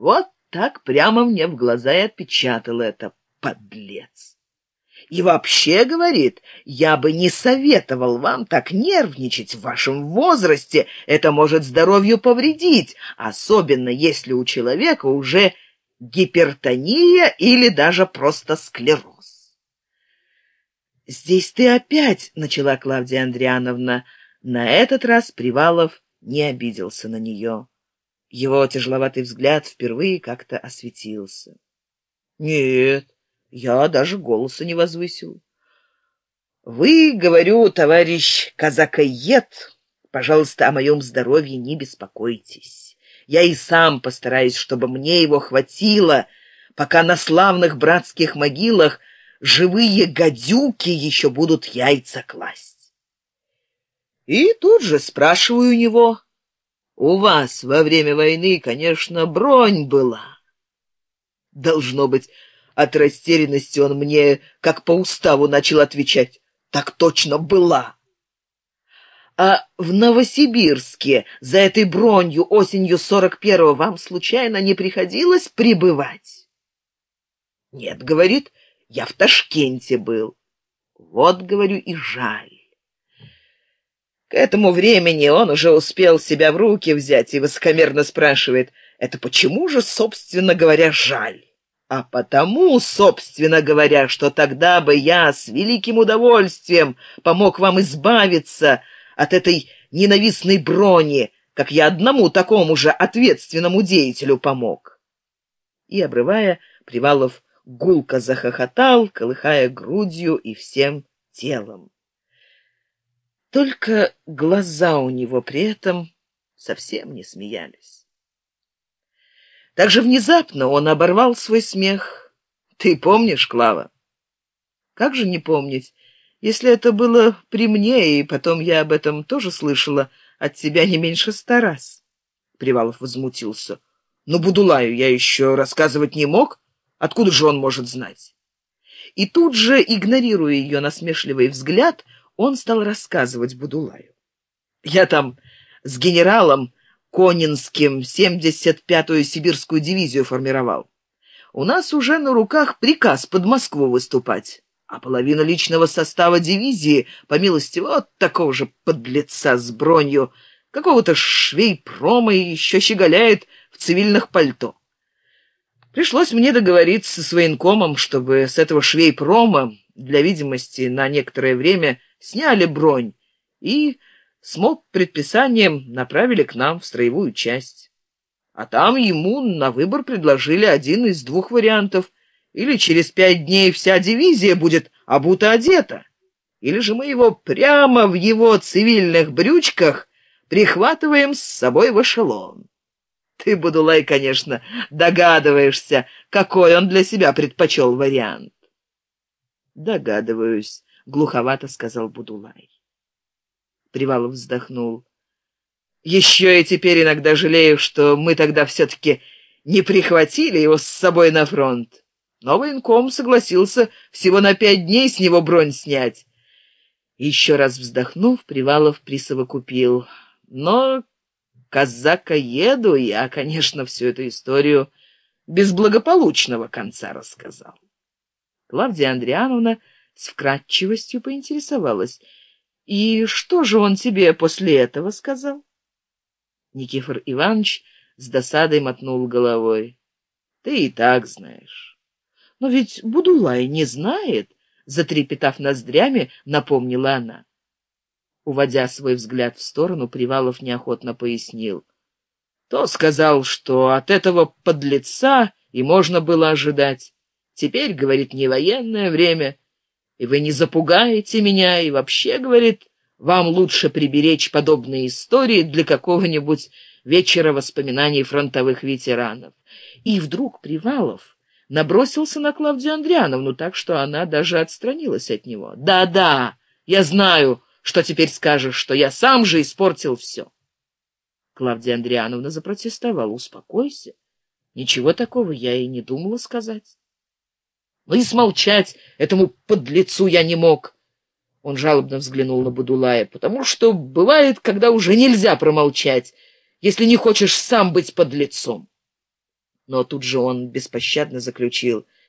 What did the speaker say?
Вот так прямо мне в глаза и отпечатал это, подлец. И вообще, говорит, я бы не советовал вам так нервничать в вашем возрасте. Это может здоровью повредить, особенно если у человека уже гипертония или даже просто склероз. «Здесь ты опять», — начала Клавдия Андриановна. На этот раз Привалов не обиделся на нее. Его тяжеловатый взгляд впервые как-то осветился. «Нет, я даже голоса не возвысил. Вы, говорю, товарищ казакоед, пожалуйста, о моем здоровье не беспокойтесь. Я и сам постараюсь, чтобы мне его хватило, пока на славных братских могилах живые гадюки еще будут яйца класть. И тут же спрашиваю у него, у вас во время войны, конечно, бронь была. Должно быть, от растерянности он мне, как по уставу, начал отвечать. Так точно была. А в Новосибирске за этой бронью осенью сорок первого вам случайно не приходилось прибывать? Нет, говорит, я в Ташкенте был. Вот, говорю, и жаль. К этому времени он уже успел себя в руки взять и высокомерно спрашивает, это почему же, собственно говоря, жаль? а потому, собственно говоря, что тогда бы я с великим удовольствием помог вам избавиться от этой ненавистной брони, как я одному такому же ответственному деятелю помог. И, обрывая, Привалов гулко захохотал, колыхая грудью и всем телом. Только глаза у него при этом совсем не смеялись. Так же внезапно он оборвал свой смех. Ты помнишь, Клава? Как же не помнить, если это было при мне, и потом я об этом тоже слышала от тебя не меньше ста раз. Привалов возмутился. Но Будулаю я еще рассказывать не мог. Откуда же он может знать? И тут же, игнорируя ее насмешливый взгляд, он стал рассказывать Будулаю. Я там с генералом Конинским 75-ю сибирскую дивизию формировал. У нас уже на руках приказ под Москву выступать, а половина личного состава дивизии, по милости вот такого же подлеца с бронью, какого-то швейпрома и еще щеголяет в цивильных пальто. Пришлось мне договориться с военкомом, чтобы с этого швейпрома для видимости на некоторое время сняли бронь и смог предписанием направили к нам в строевую часть. А там ему на выбор предложили один из двух вариантов. Или через пять дней вся дивизия будет обута одета, или же мы его прямо в его цивильных брючках прихватываем с собой в эшелон. Ты, Будулай, конечно, догадываешься, какой он для себя предпочел вариант. Догадываюсь, глуховато сказал Будулай. Привалов вздохнул. Еще и теперь иногда жалею, что мы тогда все-таки не прихватили его с собой на фронт. Но военком согласился всего на пять дней с него бронь снять. Еще раз вздохнув, Привалов присовокупил. Но казака еду я, конечно, всю эту историю без благополучного конца рассказал. Клавдия Андриановна с вкратчивостью поинтересовалась — и что же он тебе после этого сказал? Никифор Иванович с досадой мотнул головой. Ты и так знаешь. Но ведь Будулай не знает, затрепетав ноздрями, напомнила она. Уводя свой взгляд в сторону, Привалов неохотно пояснил. То сказал, что от этого подлеца и можно было ожидать. Теперь, говорит, не военное время, и вы не запугаете меня, и вообще, говорит, вам лучше приберечь подобные истории для какого-нибудь вечера воспоминаний фронтовых ветеранов. И вдруг Привалов набросился на Клавдию Андриановну, так что она даже отстранилась от него. «Да-да, я знаю, что теперь скажешь, что я сам же испортил все». Клавдия Андриановна запротестовала. «Успокойся. Ничего такого я и не думала сказать». Но и смолчать этому подлецу я не мог. Он жалобно взглянул на Будулая, потому что бывает, когда уже нельзя промолчать, если не хочешь сам быть подлецом. но тут же он беспощадно заключил —